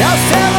I'll tell